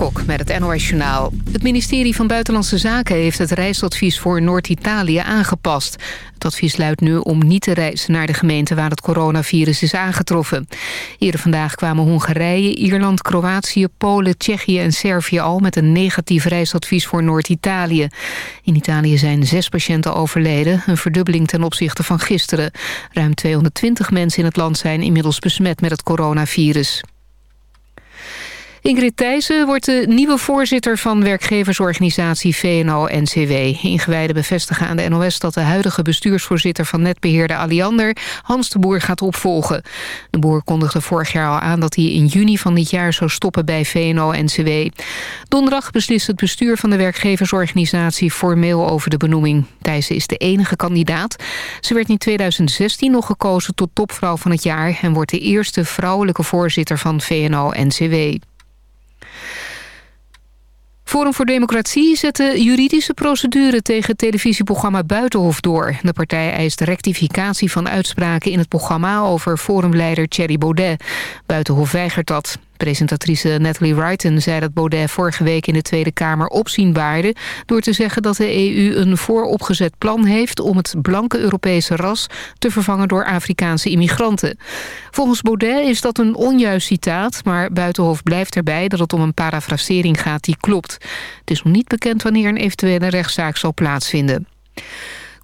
Kok met het NOS Journaal. Het ministerie van Buitenlandse Zaken heeft het reisadvies voor Noord-Italië aangepast. Het advies luidt nu om niet te reizen naar de gemeente waar het coronavirus is aangetroffen. Eerder vandaag kwamen Hongarije, Ierland, Kroatië, Polen, Tsjechië en Servië al met een negatief reisadvies voor Noord-Italië. In Italië zijn zes patiënten overleden, een verdubbeling ten opzichte van gisteren. Ruim 220 mensen in het land zijn inmiddels besmet met het coronavirus. Ingrid Thijssen wordt de nieuwe voorzitter van werkgeversorganisatie VNO-NCW. Ingewijden bevestigen aan de NOS dat de huidige bestuursvoorzitter van netbeheerder Alliander Hans de Boer gaat opvolgen. De Boer kondigde vorig jaar al aan dat hij in juni van dit jaar zou stoppen bij VNO-NCW. Donderdag beslist het bestuur van de werkgeversorganisatie formeel over de benoeming. Thijssen is de enige kandidaat. Ze werd in 2016 nog gekozen tot topvrouw van het jaar... en wordt de eerste vrouwelijke voorzitter van VNO-NCW. Forum voor Democratie zet de juridische procedure tegen het televisieprogramma Buitenhof door. De partij eist rectificatie van uitspraken in het programma over forumleider Thierry Baudet. Buitenhof weigert dat. Presentatrice Natalie Wrighton zei dat Baudet vorige week in de Tweede Kamer opzien baarde... door te zeggen dat de EU een vooropgezet plan heeft... om het blanke Europese ras te vervangen door Afrikaanse immigranten. Volgens Baudet is dat een onjuist citaat... maar Buitenhof blijft erbij dat het om een parafrasering gaat die klopt. Het is nog niet bekend wanneer een eventuele rechtszaak zal plaatsvinden.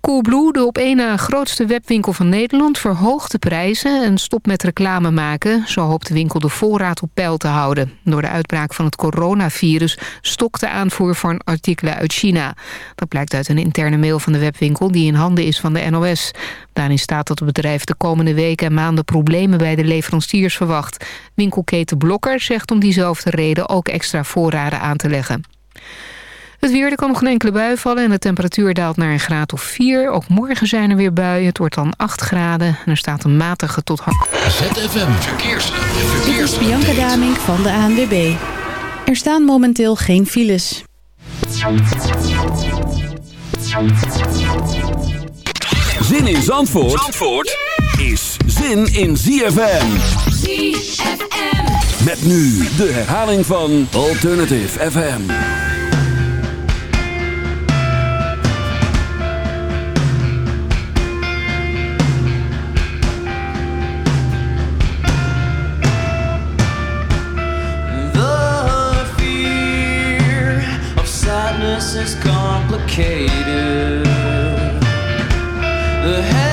Coolblue, de op één na grootste webwinkel van Nederland... verhoogt de prijzen en stopt met reclame maken. Zo hoopt de winkel de voorraad op peil te houden. Door de uitbraak van het coronavirus stokt de aanvoer van artikelen uit China. Dat blijkt uit een interne mail van de webwinkel... die in handen is van de NOS. Daarin staat dat het bedrijf de komende weken en maanden... problemen bij de leveranciers verwacht. Winkelketen Blokker zegt om diezelfde reden... ook extra voorraden aan te leggen. Het weer, er kan nog een enkele bui vallen en de temperatuur daalt naar een graad of 4. Ook morgen zijn er weer buien, het wordt dan 8 graden en er staat een matige tot... ZFM Verkeers. Dit is Bianca Damink van de ANWB. Er staan momenteel geen files. Zin in Zandvoort, Zandvoort is zin in ZFM. ZFM. Met nu de herhaling van Alternative FM. Is complicated. The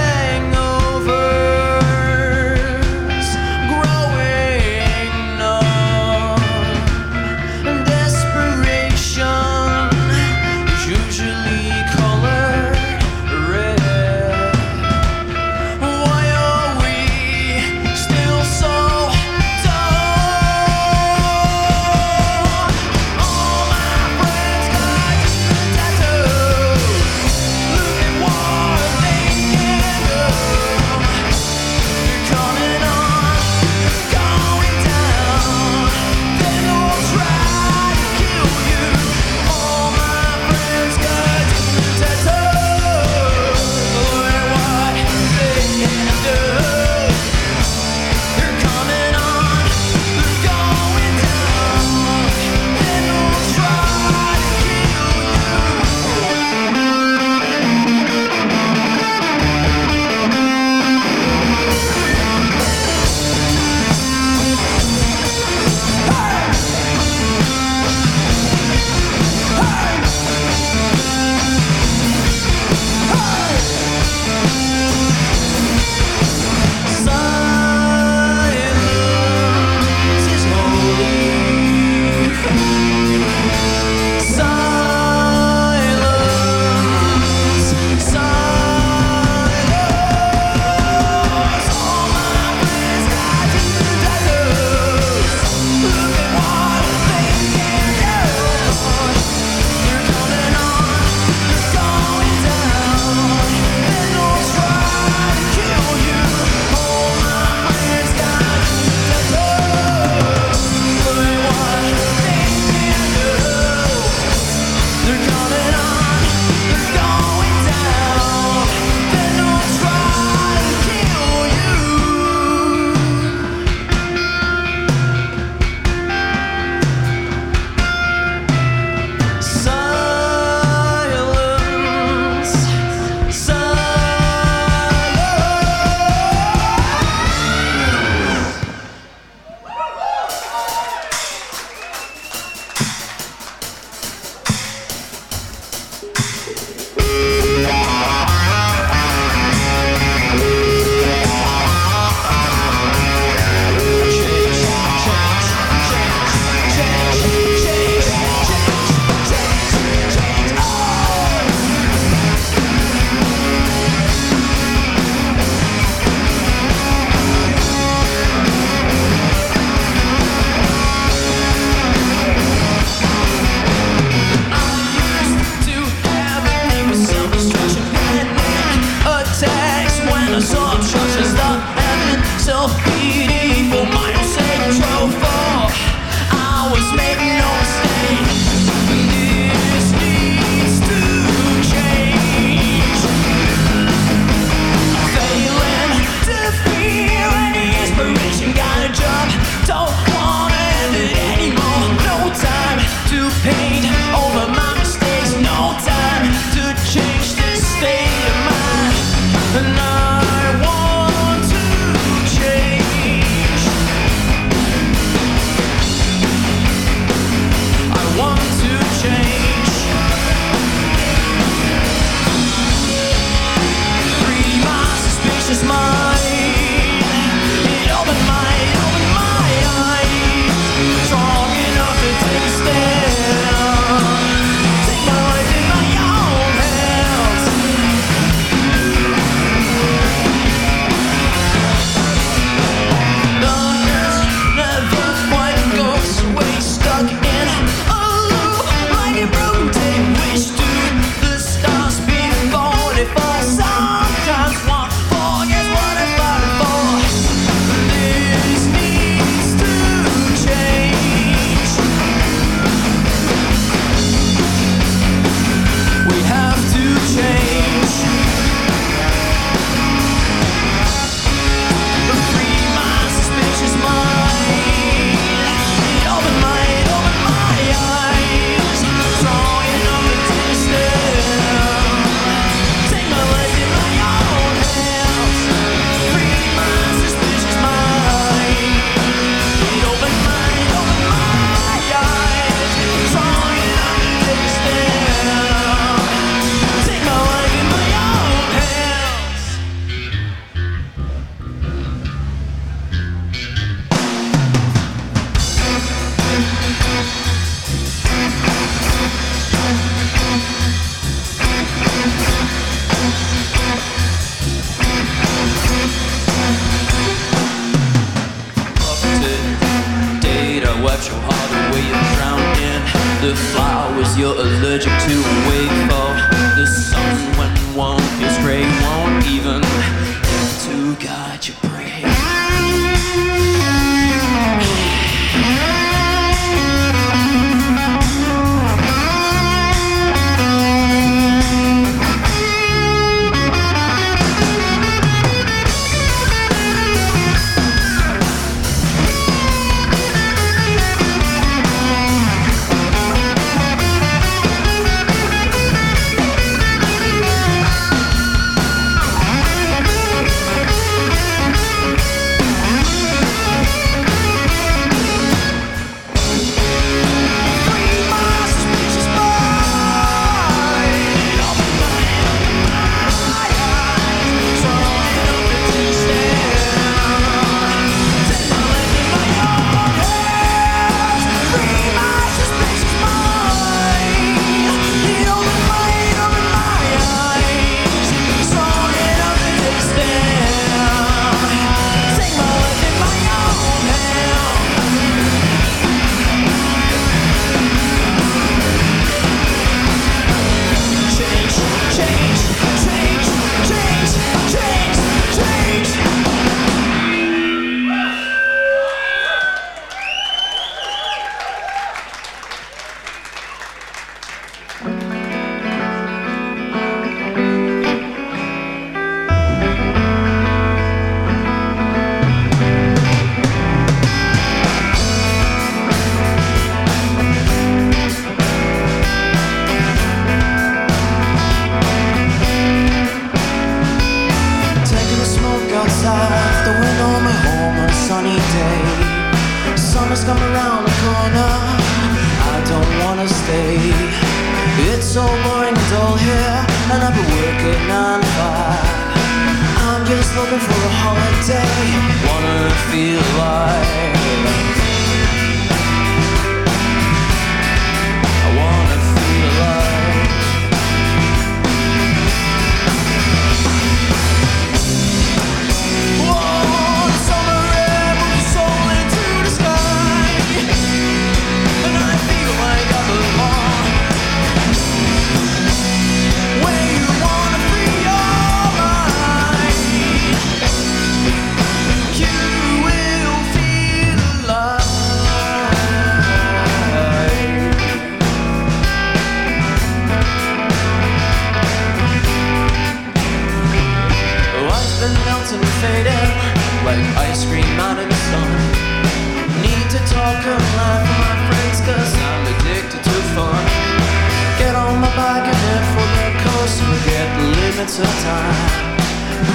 minutes of time.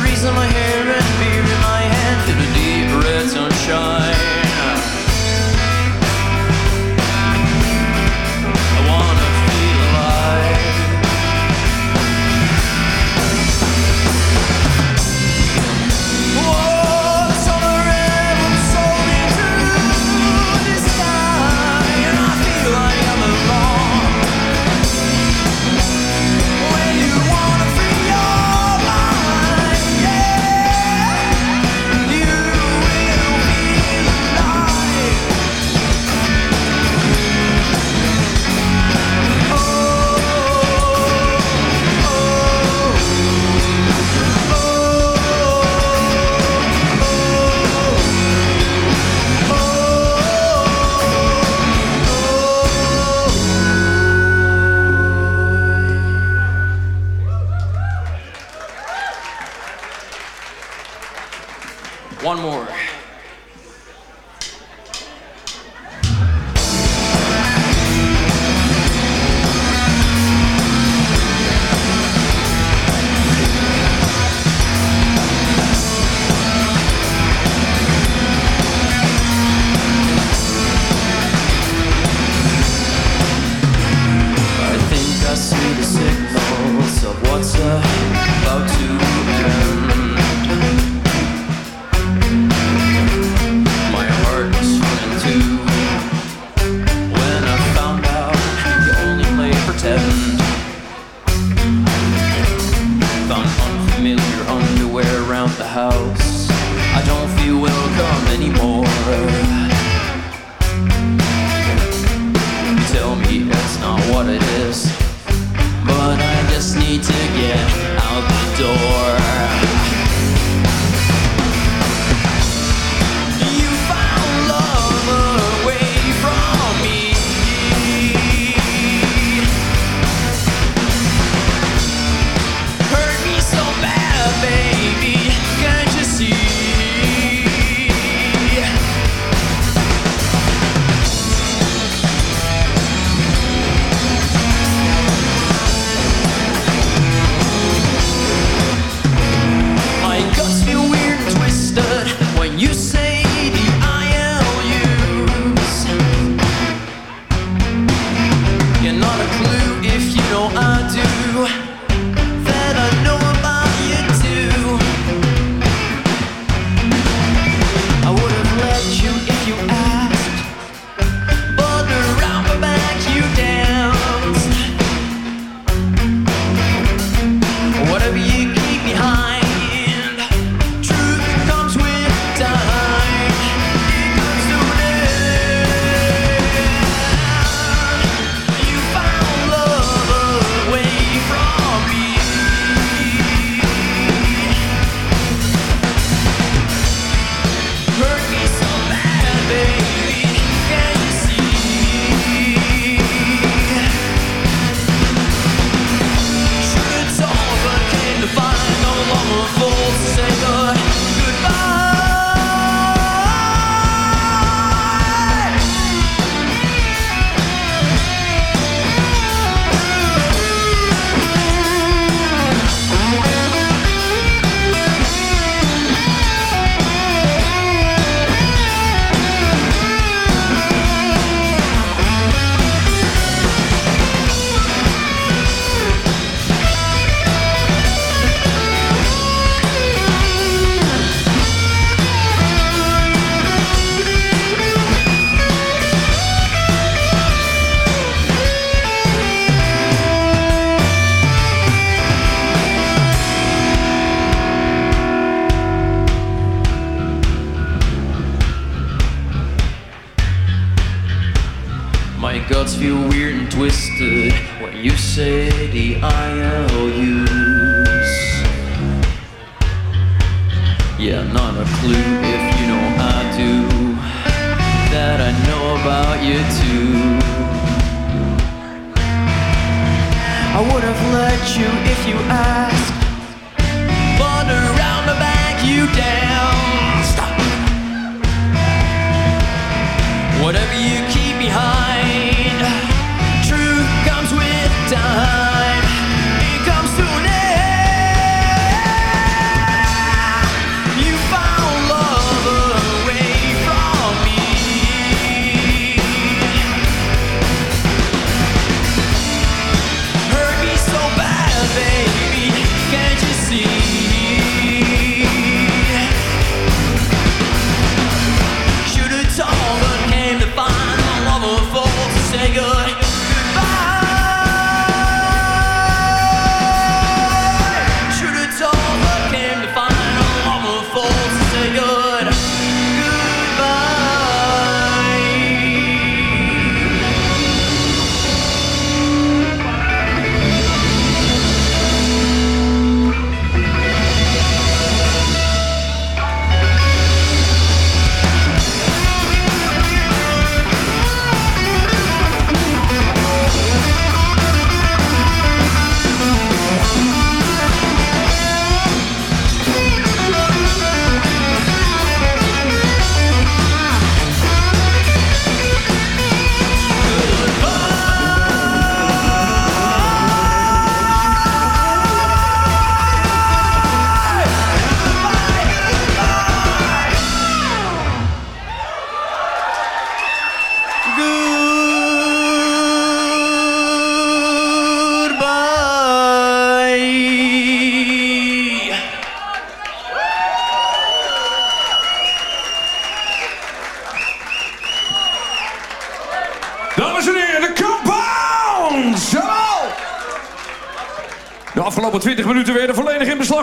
Breeze in my hair and beer in my hand, feel the deep red sunshine. the house. I don't feel welcome anymore.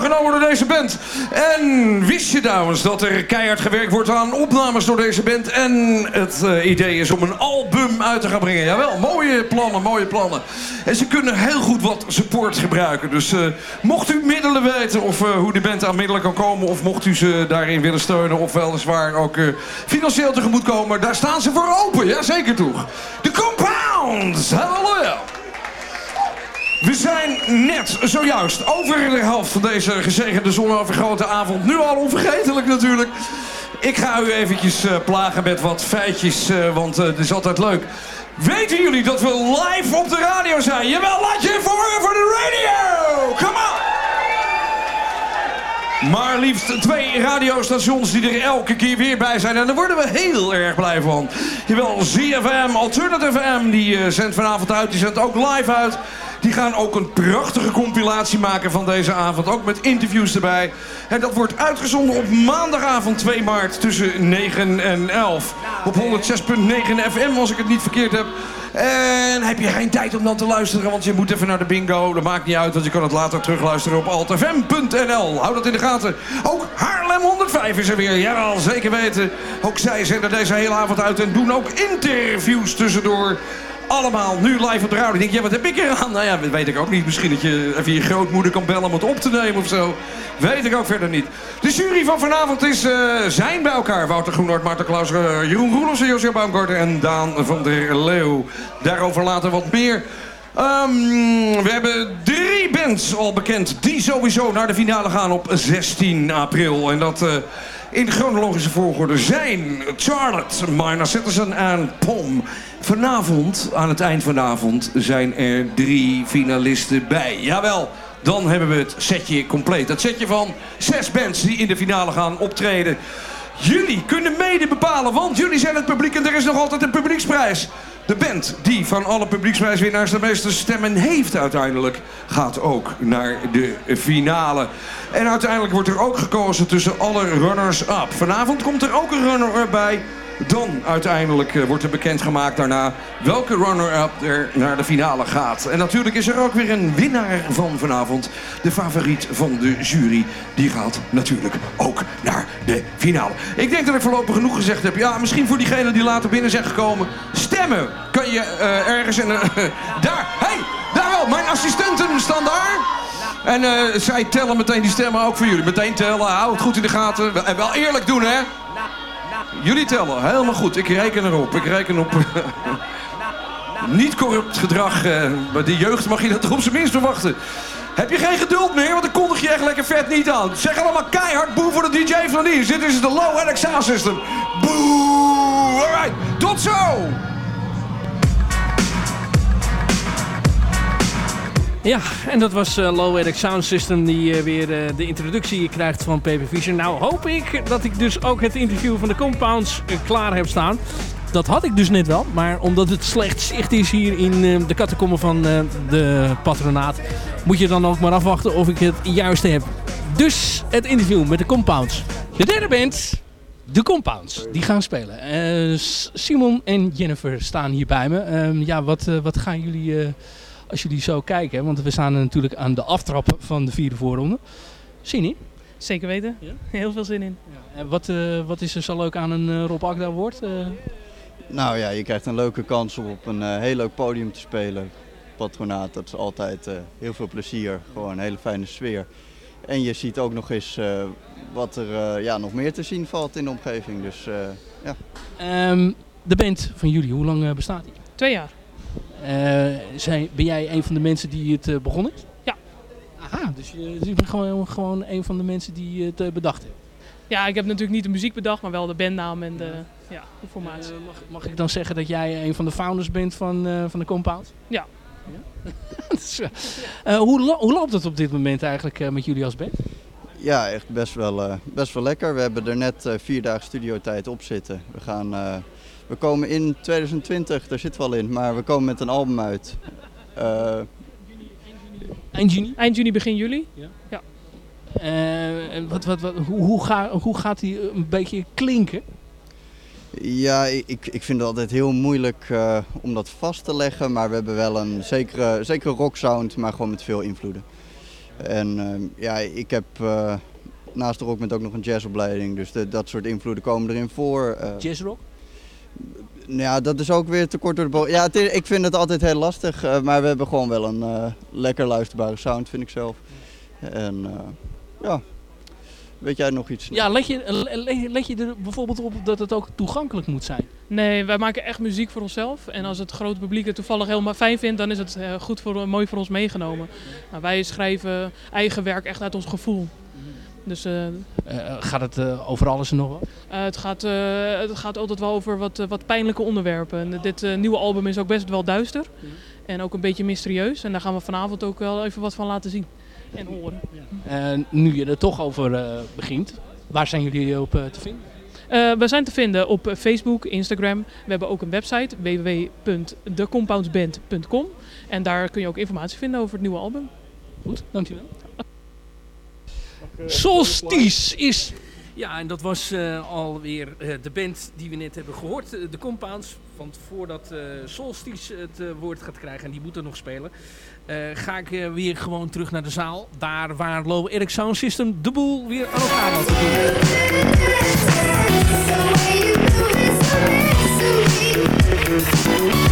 Genomen door deze band. En wist je trouwens dat er keihard gewerkt wordt aan opnames door deze band? En het eh, idee is om een album uit te gaan brengen. Jawel, mooie plannen, mooie plannen. En ze kunnen heel goed wat support gebruiken. Dus eh, mocht u middelen weten of eh, hoe de band aan middelen kan komen... of mocht u ze daarin willen steunen of weliswaar ook financieel tegemoet komen... daar staan ze voor open, ja zeker toch. De Compounds, halleluja! We zijn net zojuist over de helft van deze gezegende zonovergrote avond. Nu al onvergetelijk natuurlijk. Ik ga u eventjes eh, plagen met wat feitjes, eh, want eh, het is altijd leuk. Weten jullie dat we live op de radio zijn? Jawel, laat je horen voor de radio! Come on! Maar liefst twee radiostations die er elke keer weer bij zijn. En daar worden we heel erg blij van. Jawel, ZFM, Alternative M, die zendt vanavond uit. Die zendt ook live uit. Die gaan ook een prachtige compilatie maken van deze avond. Ook met interviews erbij. En dat wordt uitgezonden op maandagavond 2 maart tussen 9 en 11. Op 106.9 FM, als ik het niet verkeerd heb. En heb je geen tijd om dan te luisteren, want je moet even naar de bingo. Dat maakt niet uit, want je kan het later terugluisteren op altfm.nl. Hou dat in de gaten. Ook Haarlem 105 is er weer. Jawel, zeker weten. Ook zij zenden deze hele avond uit en doen ook interviews tussendoor. Allemaal nu live op de radio. Ik denk, ja, wat heb ik eraan? Nou ja, dat weet ik ook niet. Misschien dat je even je grootmoeder kan bellen om het op te nemen of zo. Weet ik ook verder niet. De jury van vanavond is, eh, zijn bij elkaar. Wouter Groenhart, Marten Klaus, eh, Jeroen Roelofsen, Josje Baumgarten en Daan van der Leeuw. Daarover later wat meer. Ehm, we hebben drie bands al bekend die sowieso naar de finale gaan op 16 april. En dat... eh, in chronologische volgorde zijn Charlotte, Minor Citizen en Pom. Vanavond, aan het eind van de avond, zijn er drie finalisten bij. Jawel, dan hebben we het setje compleet. Het setje van zes bands die in de finale gaan optreden. Jullie kunnen mede bepalen, want jullie zijn het publiek en er is nog altijd een publieksprijs. De band die van alle publieksprijswinnaars de meeste stemmen heeft uiteindelijk... gaat ook naar de finale. En uiteindelijk wordt er ook gekozen tussen alle runners-up. Vanavond komt er ook een runner-up bij. Dan uiteindelijk eh, wordt er bekendgemaakt daarna welke runner-up er naar de finale gaat. En natuurlijk is er ook weer een winnaar van vanavond. De favoriet van de jury. Die gaat natuurlijk ook naar de finale. Ik denk dat ik voorlopig genoeg gezegd heb. Ja, misschien voor diegenen die later binnen zijn gekomen. Stemmen kan je eh, ergens in een... daar, hey, daar wel. Mijn assistenten staan daar. En eh, zij tellen meteen die stemmen ook voor jullie. Meteen tellen, hou het goed in de gaten. En wel eerlijk doen, hè? Jullie tellen, helemaal goed. Ik reken erop. Ik reken op... niet corrupt gedrag. Uh, bij die jeugd mag je dat toch op zijn minst verwachten. Heb je geen geduld meer? Want dan kondig je echt lekker vet niet aan. Zeg allemaal keihard boe voor de DJ van hier. Dit is de Low Sound System. Boe! Alright, tot zo! Ja, en dat was uh, Low Eric Sound System die uh, weer uh, de introductie krijgt van PP Vision. Nou hoop ik dat ik dus ook het interview van de Compounds klaar heb staan. Dat had ik dus net wel, maar omdat het slecht zicht is hier in de kattenkommen van de patronaat... moet je dan ook maar afwachten of ik het juiste heb. Dus het interview met de Compounds. De derde band, de Compounds, die gaan spelen. Simon en Jennifer staan hier bij me. Ehm, ja, wat, wat gaan jullie als jullie zo kijken. Want we staan natuurlijk aan de aftrap van de vierde voorronde. Zin in? Zeker weten. Ja? Heel veel zin in. Ja. En wat, uh, wat is er zo leuk aan een uh, Rob Akda woord? Uh... Nou ja, je krijgt een leuke kans om op een heel leuk podium te spelen. Patronaat, dat is altijd heel veel plezier. Gewoon een hele fijne sfeer. En je ziet ook nog eens wat er ja, nog meer te zien valt in de omgeving. Dus, ja. Um, de band van jullie, hoe lang bestaat die? Twee jaar. Uh, zijn, ben jij een van de mensen die het uh, begonnen is? Ja. Aha, dus je, dus je bent gewoon, gewoon een van de mensen die het uh, bedacht hebben. Ja, ik heb natuurlijk niet de muziek bedacht, maar wel de bandnaam en de, ja, de formatie. mag, mag ik dan zeggen dat jij een van de founders bent van, van de Compound? Ja. ja? dus, hoe, lo hoe loopt het op dit moment eigenlijk met jullie als band? Ja, echt best wel, best wel lekker. We hebben er net vier dagen studiotijd op zitten. We gaan we komen in 2020, daar zitten we al in, maar we komen met een album uit. Uh, Eind juni? Eind juni, begin juli. Ja. ja. Uh, wat, wat, wat, hoe, hoe, ga, hoe gaat die een beetje klinken? Ja, ik, ik vind het altijd heel moeilijk uh, om dat vast te leggen. Maar we hebben wel een zekere, zekere rock sound, maar gewoon met veel invloeden. En uh, ja, ik heb uh, naast de rock met ook nog een jazzopleiding. Dus de, dat soort invloeden komen erin voor. Jazzrock? Ja, dat is ook weer te kort door de bocht. Ja, is, ik vind het altijd heel lastig, uh, maar we hebben gewoon wel een uh, lekker luisterbare sound, vind ik zelf. En uh, ja, weet jij nog iets? Ja, let je, let je er bijvoorbeeld op dat het ook toegankelijk moet zijn? Nee, wij maken echt muziek voor onszelf. En als het grote publiek het toevallig helemaal fijn vindt, dan is het goed voor, mooi voor ons meegenomen. Nou, wij schrijven eigen werk echt uit ons gevoel. Dus, uh, uh, gaat het uh, over alles en nog wat? het, gaat, het gaat altijd wel over wat, wat pijnlijke onderwerpen. En dit nieuwe album is ook best wel duister. Ja. En ook een beetje mysterieus. En daar gaan we vanavond ook wel even wat van laten zien en horen. Ja. nu je er toch over begint, waar zijn jullie op te vinden? we zijn te vinden op Facebook, Instagram. We hebben ook een website www.thecompoundsband.com. En daar kun je ook informatie vinden over het nieuwe album. Goed, dankjewel. Solstice is... Ja, en dat was uh, alweer uh, de band die we net hebben gehoord. Uh, de Compounds. Want voordat Solstice het woord gaat krijgen, en die moeten nog spelen... ga ik weer gewoon terug naar de zaal. Daar waar Low Eric Sound System de boel weer aan elkaar recording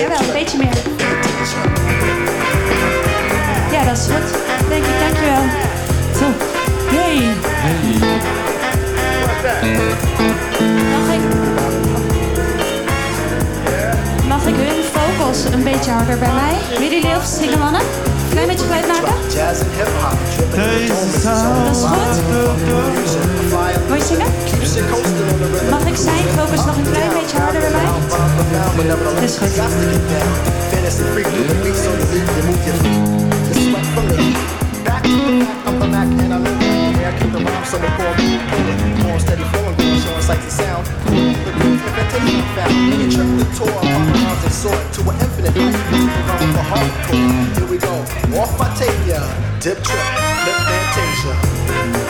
Jawel, een beetje meer. Ja, dat is goed. Denk ik, dankjewel. Zo. Hey. Mag ik... Mag ik hun vocals een beetje harder bij mij? Willen jullie even zingen? Klein beetje geluid maken? The. Dat is goed. Wil je zingen? The. Mag ik zijn vocals nog een klein beetje harder bij mij? The. The from the heat. Back the I'm the in the air. Keep the. More steady flowing, showing sights and sound. to leave found me the tour of my arms and soared to an infinite hardcore. Here we go, off dip trip, lip fantasia.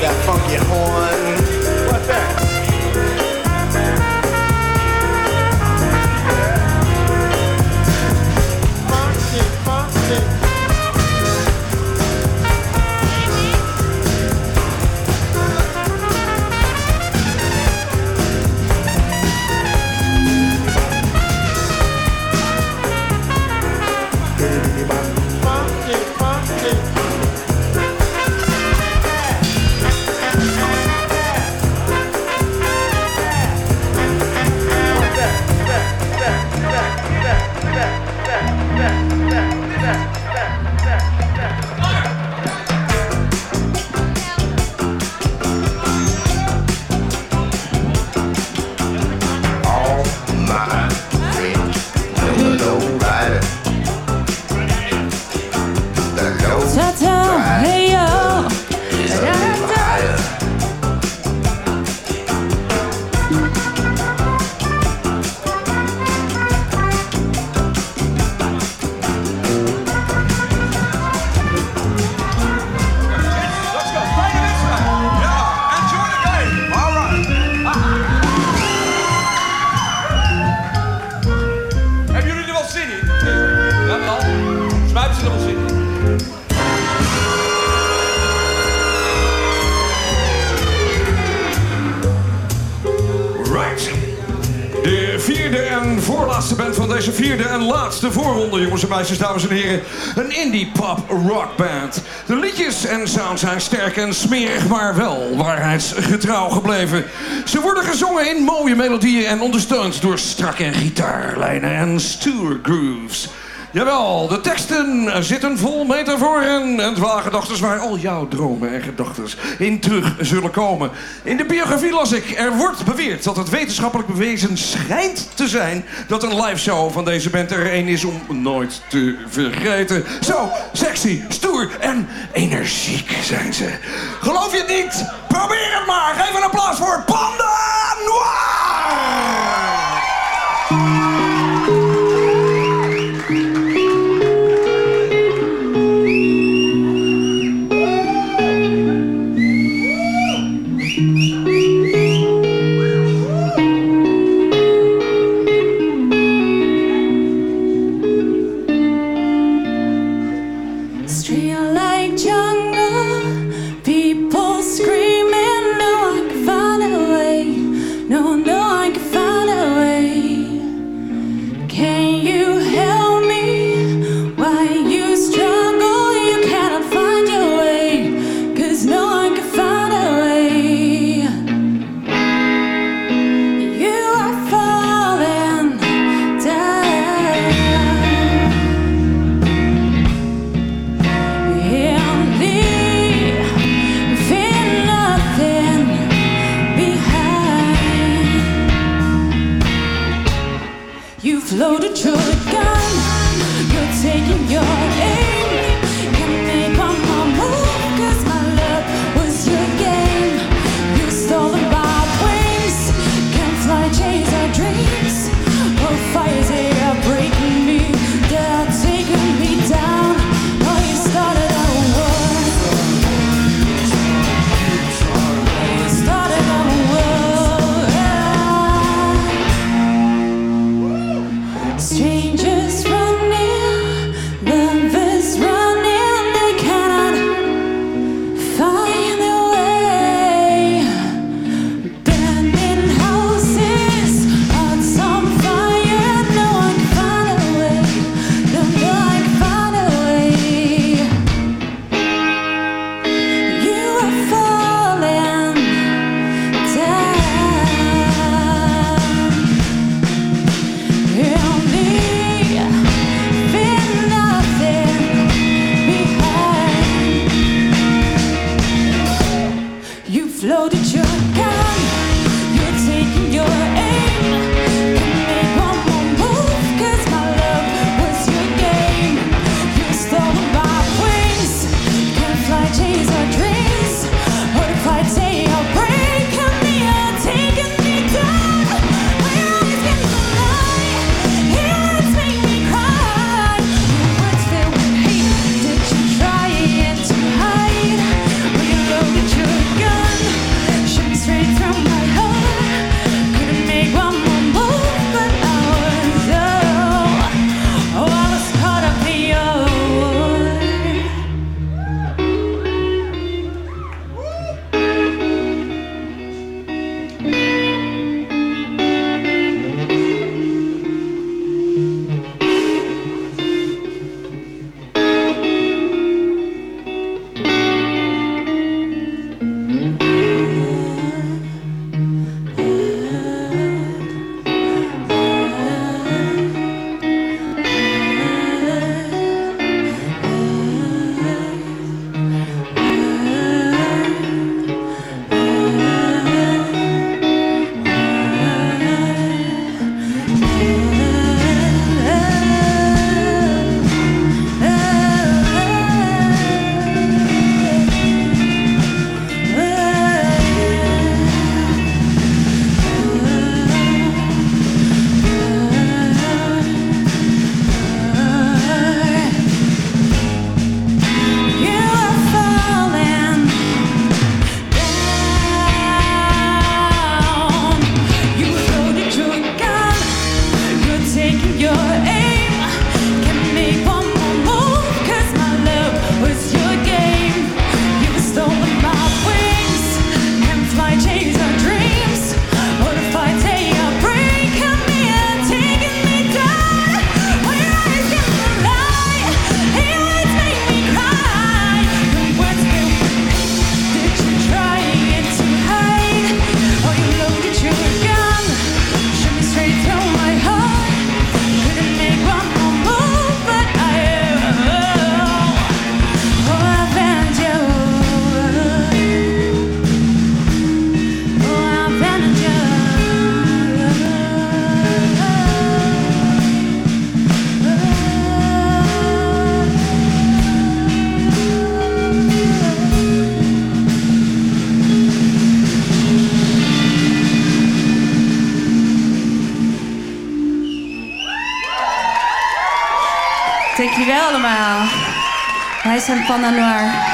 that funky horn. Voorronde, jongens en meisjes, dames en heren. Een indie pop rock band. De liedjes en sound zijn sterk en smerig, maar wel waarheidsgetrouw gebleven. Ze worden gezongen in mooie melodieën en ondersteund door strakke gitaarlijnen en stoer grooves. Jawel, de teksten zitten vol metaforen en dwaalgedachten waar al jouw dromen en gedachten in terug zullen komen. In de biografie las ik, er wordt beweerd dat het wetenschappelijk bewezen schijnt te zijn dat een live show van deze band er een is om nooit te vergeten. Zo sexy, stoer en energiek zijn ze. Geloof je het niet? Probeer het maar. Geef een applaus voor Panda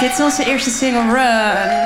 Dit is onze eerste single Run.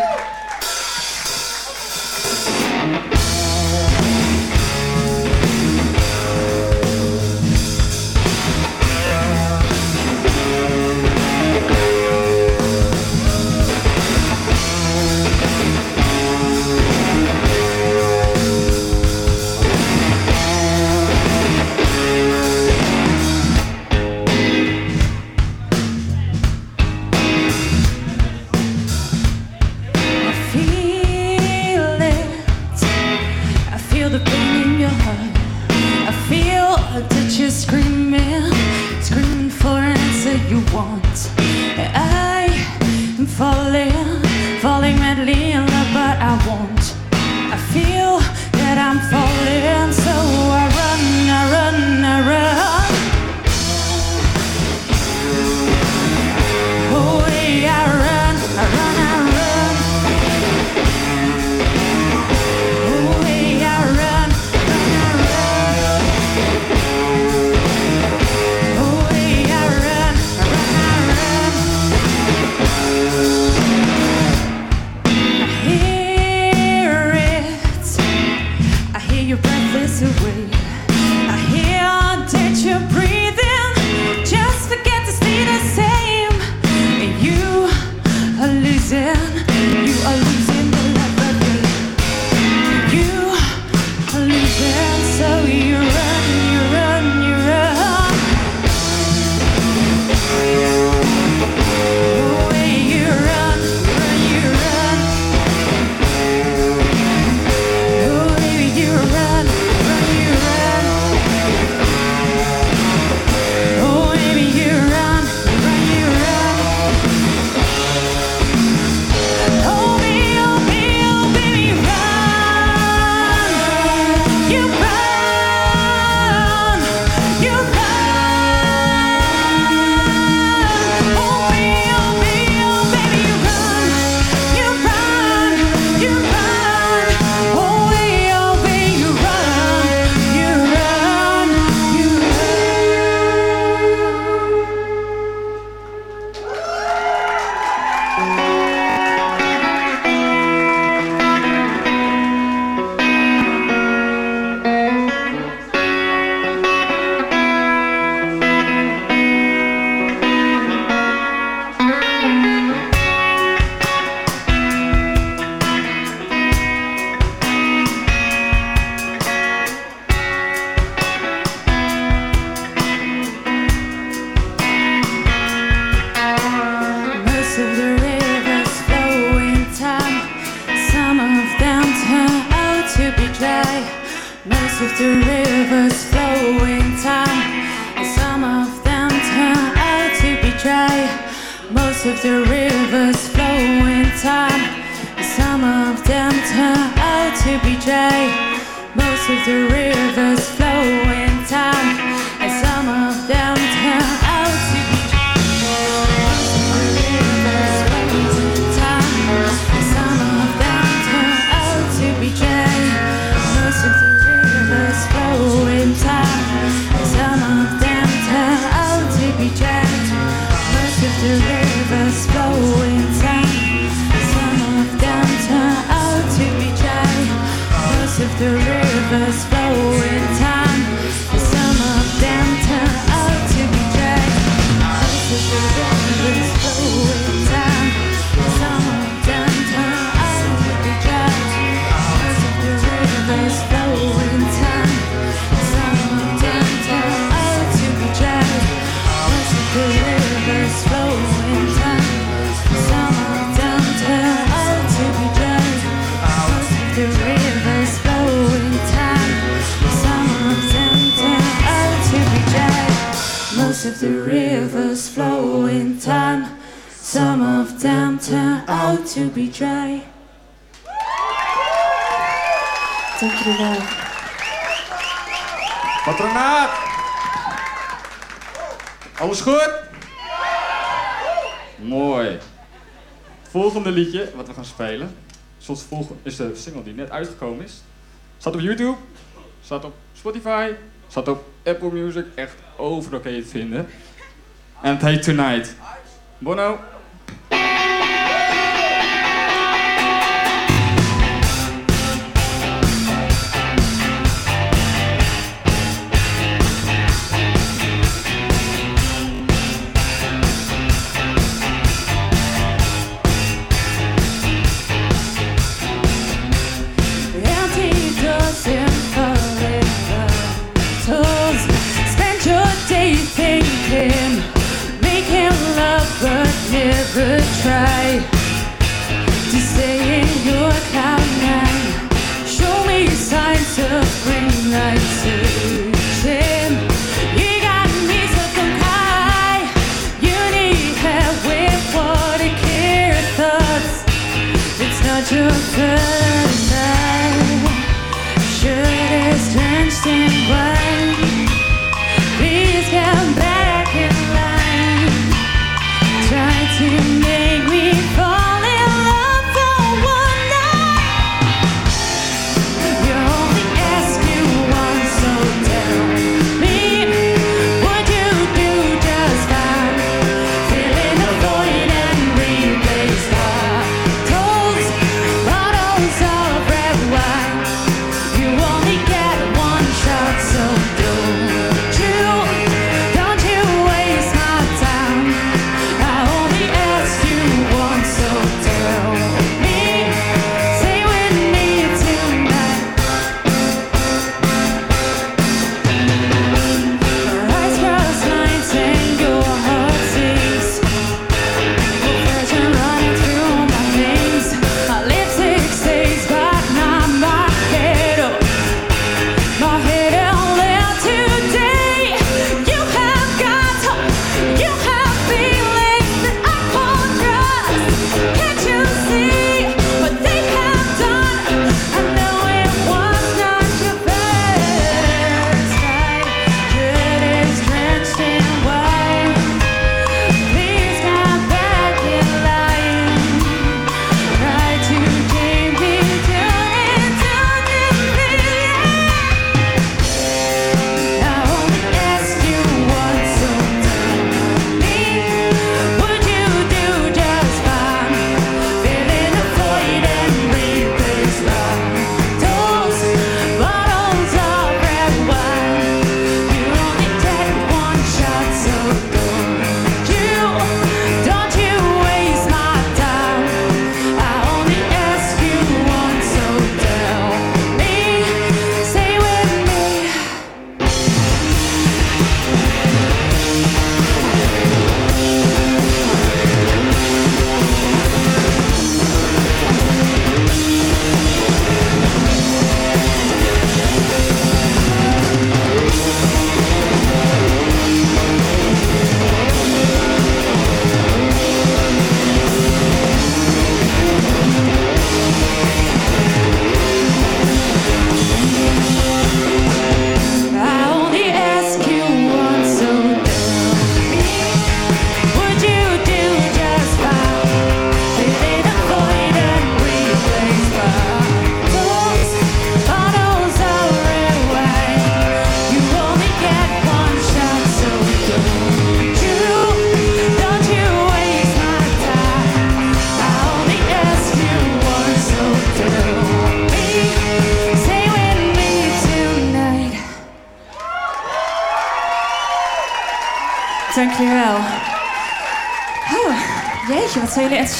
out to be dry. Dank. Patronaat! Alles goed? Mooi. Volgende liedje wat we gaan spelen zoals is de single die net uitgekomen is. Staat op YouTube, staat op Spotify, staat op Apple Music. Echt overal kan je het vinden. En het heet Tonight. Bono.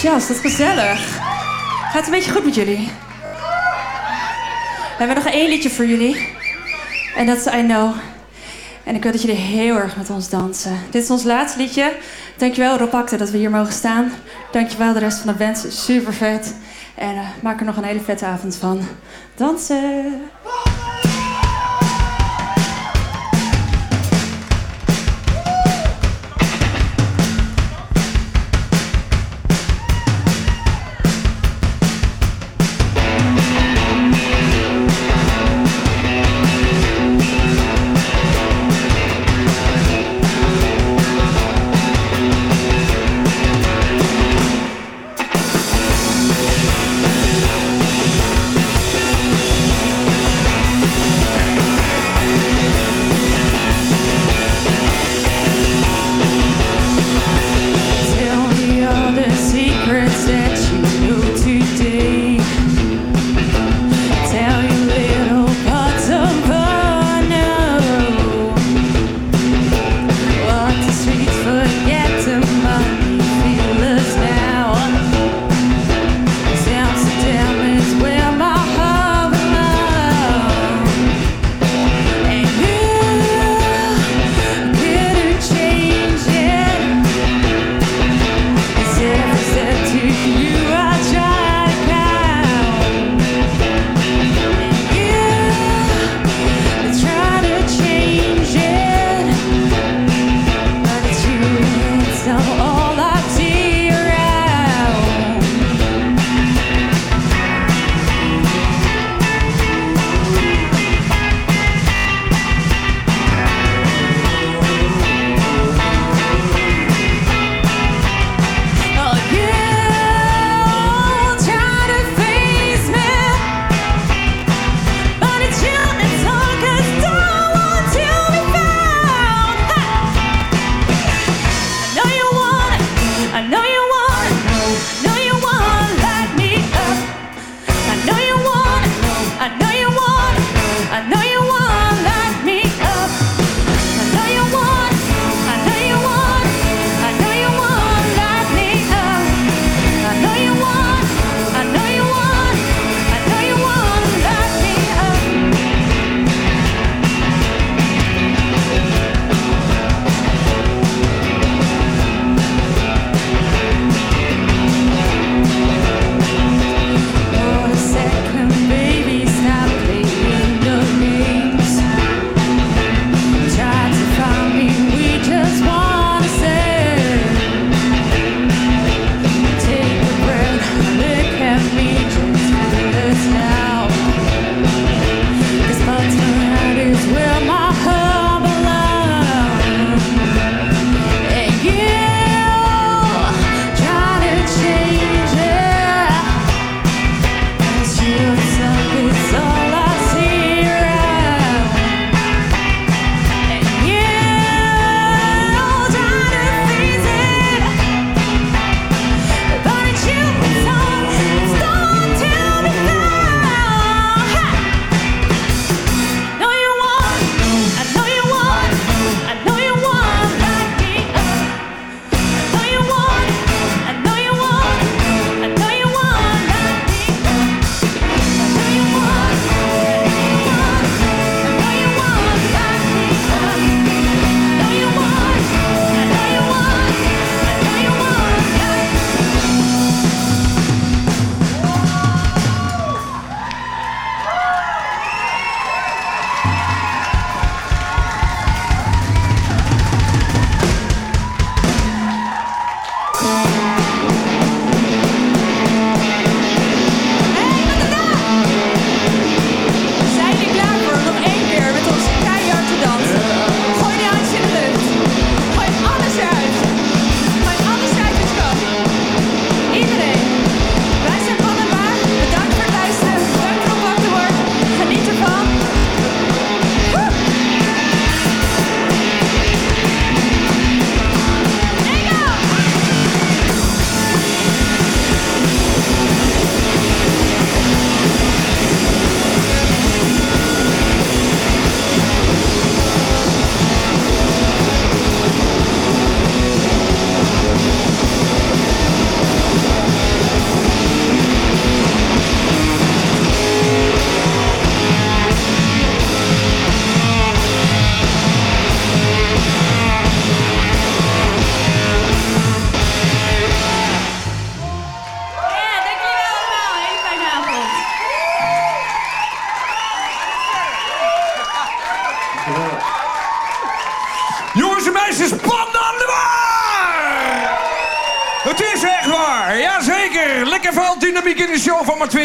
Enthousiast. Dat is gezellig. Gaat het een beetje goed met jullie? We hebben nog één liedje voor jullie. En dat is I Know. En ik wil dat jullie heel erg met ons dansen. Dit is ons laatste liedje. Dankjewel Rob Akte dat we hier mogen staan. Dankjewel de rest van de band. Super vet. En eh, maak er nog een hele vette avond van. Dansen!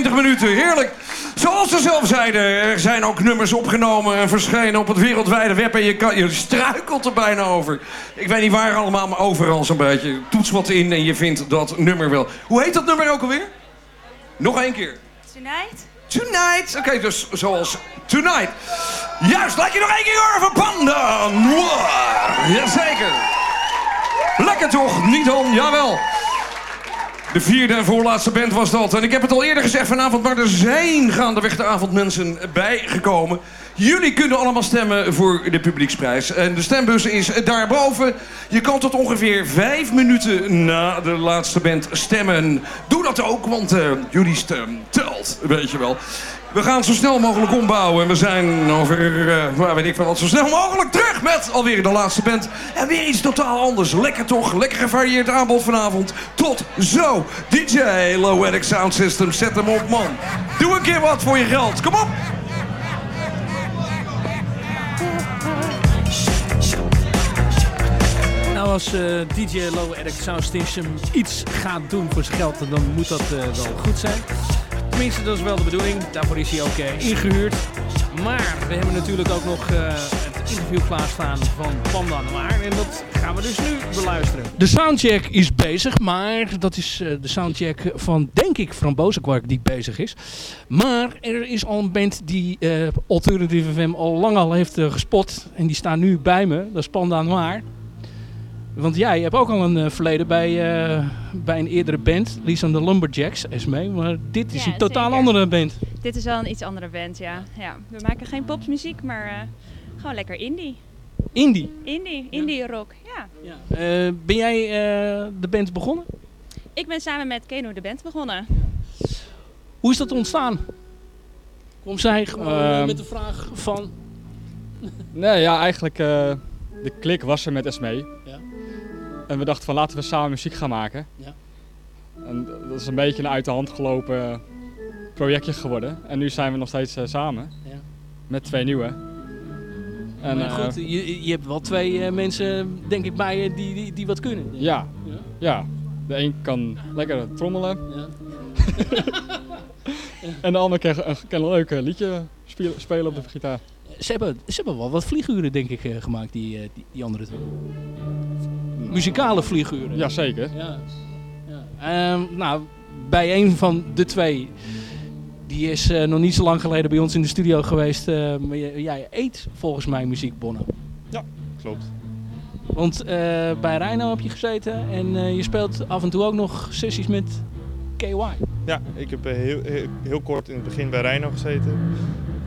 20 minuten. Heerlijk. Zoals ze zelf zeiden, er zijn ook nummers opgenomen en verschenen op het wereldwijde web. En je, kan, je struikelt er bijna over. Ik weet niet waar allemaal, maar overal zo'n beetje. Toets wat in en je vindt dat nummer wel. Hoe heet dat nummer ook alweer? Nog één keer. Tonight? Tonight. Oké, dus zoals Tonight. Juist, laat je nog één keer horen van Panda. Jazeker. Lekker toch? Niet on, jawel. De vierde en voorlaatste band was dat. En ik heb het al eerder gezegd vanavond, maar er zijn gaandeweg de avond mensen bijgekomen. Jullie kunnen allemaal stemmen voor de publieksprijs. En de stembus is daarboven. Je kan tot ongeveer vijf minuten na de laatste band stemmen. Doe dat ook, want eh, jullie stem telt, weet je wel. We gaan zo snel mogelijk ombouwen. En we zijn over, eh, waar weet ik wel, wat zo snel mogelijk terug met alweer de laatste band. En weer iets totaal anders. Lekker toch? Lekker gevarieerd aanbod vanavond. Tot zo. DJ Low Eric Sound System, zet hem op, man. Doe een keer wat voor je geld. Kom op. Nou, als eh, DJ Low Eric Sound System iets gaat doen voor zijn geld, dan moet dat eh, wel goed zijn. Tenminste, dat is wel de bedoeling. Daarvoor is hij ook eh, ingehuurd. Maar we hebben natuurlijk ook nog eh, het interview klaarstaan van Panda Noir. En dat gaan we dus nu beluisteren. De soundcheck is bezig, maar dat is eh, de soundcheck van, denk ik, Frambozenkwark die bezig is. Maar er is al een band die Alternative FM al lang al heeft gespot. En die staan nu bij me. Dat is Panda Noir. Want jij hebt ook al een eh, verleden bij, eh, bij een eerdere band, Lisa and the Lumberjacks, Esmee. Maar dit is Ja, een totaal zeker. andere band. Dit is wel een iets andere band, ja. ja. We maken geen popsmuziek, maar eh, gewoon lekker indie. Indie. Indie, indie rock, ja. Eh, ben jij eh, de band begonnen? Ik ben samen met Keno de band begonnen. Hoe is dat ontstaan? Kom zij gewoon met de vraag van... Nee, ja, eigenlijk uh, de klik was er met Esmee. Ja. En we dachten van laten we samen muziek gaan maken. Ja. En dat is een beetje een uit de hand gelopen projectje geworden. En nu zijn we nog steeds uh, samen. Ja. Met twee nieuwe. En, maar uh, goed, je, je hebt wel twee uh, mensen, denk ik, bij je die, die, die wat kunnen. Ja. ja. ja. De een kan lekker trommelen. Ja. en de ander kan, kan een leuk liedje spelen, spelen op de gitaar. Ze hebben, ze hebben wel wat vlieguren, denk ik, uh, gemaakt, die, uh, die, die andere twee. Muzikale vlieguren. Jazeker. Ja. ja. Um, nou, bij een van de twee, die is uh, nog niet zo lang geleden bij ons in de studio geweest. maar jij eet volgens mij muziek, Bono. Ja, klopt. Want bij Rhino heb je gezeten en je speelt af en toe ook nog sessies met KY. Ja, ik heb heel, heel, heel kort in het begin bij Rhino gezeten.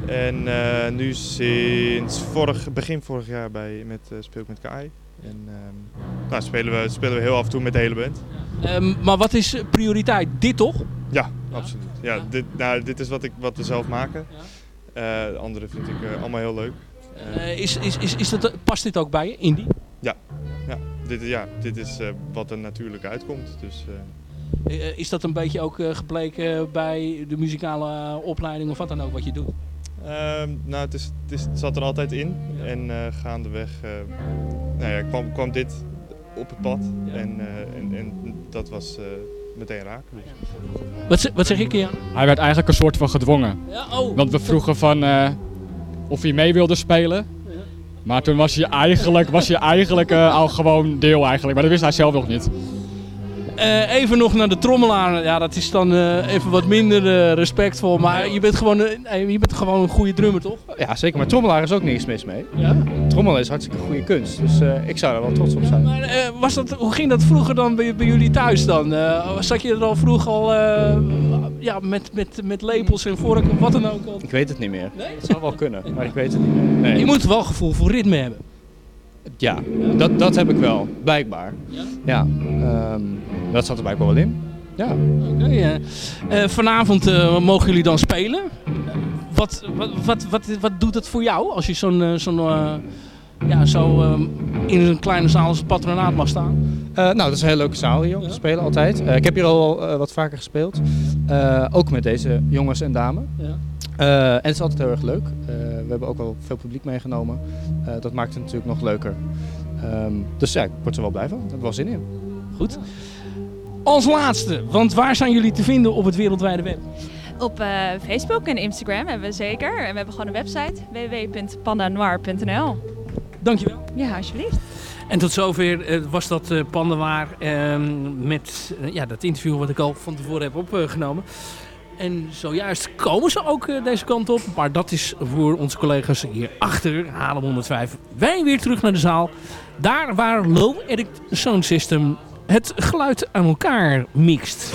En uh, nu sinds vorig, begin vorig jaar bij, met, uh, speel ik met KI. En um, nou, spelen, we, spelen we heel af en toe met de hele band. Um, maar wat is prioriteit? Dit toch? Ja, ja? absoluut. Ja, ja. Dit, nou, dit is wat, ik, wat we zelf maken. Ja. Uh, de andere vind ik allemaal heel leuk. is, is, is, is dat, past dit ook bij je, Indie? Ja, ja, dit, ja, dit is wat er natuurlijk uitkomt. Dus, is dat een beetje ook gebleken bij de muzikale opleiding of wat dan ook wat je doet? Uh, nou, het, is, het, is, het, zat er altijd in. Ja. En uh, gaandeweg nou ja, kwam, kwam dit op het pad. Ja. En, en, en, dat was meteen raak. Dus. Wat, wat, zeg ik ja? Hij werd eigenlijk een soort van gedwongen. Ja, oh. Want we vroegen van uh, of hij mee wilde spelen. Maar toen was hij eigenlijk, was hij eigenlijk uh, al gewoon deel eigenlijk. Maar dat wist hij zelf nog niet. Uh, even nog naar de trommelaar. Ja, dat is dan uh, even wat minder uh, respectvol. Maar je bent, gewoon, je bent gewoon een goede drummer, toch? Ja, zeker. Maar trommelaar is ook niks mis mee. Ja? Trommelen is hartstikke goede kunst. Dus ik zou er wel trots op zijn. Maar was dat, hoe ging dat vroeger dan bij, bij jullie thuis dan? zat je er al vroeg al ja, met, met, met lepels en vork of wat dan ook? Al? Ik weet het niet meer. Nee? Het zou wel kunnen, maar ik weet het niet meer. Nee. Je moet wel gevoel voor ritme hebben. Ja, dat, dat heb ik wel, blijkbaar. Ja? ja um, dat zat er blijkbaar wel in. Ja. Okay, uh, uh, vanavond uh, mogen jullie dan spelen. Wat, wat, wat, wat, wat doet het voor jou als je zo'n zo'n ja, zo in een kleine zaal als het patronaat mag staan? nou, dat is een hele leuke zaal hier om ja. te spelen altijd. ik heb hier al wat vaker gespeeld. ook met deze jongens en dames. Ja. Eh, en het is altijd heel erg leuk. Eh, we hebben ook wel veel publiek meegenomen. Eh, dat maakt het natuurlijk nog leuker. Ehm, dus ja, ik word er wel blij van. Ik heb wel zin in. Goed. Als laatste, want waar zijn jullie te vinden op het wereldwijde web? Op Facebook en Instagram hebben we zeker. En we hebben gewoon een website www.pandanoir.nl. Dankjewel. Ja, alsjeblieft. En tot zover was dat Pandanoir ehm, met ja, dat interview wat ik al van tevoren heb opgenomen. En zojuist komen ze ook eh, deze kant op. Maar dat is voor onze collega's hier achter Halem 105, wij weer terug naar de zaal. Daar waar Low Edit Sound System het geluid aan elkaar mixt.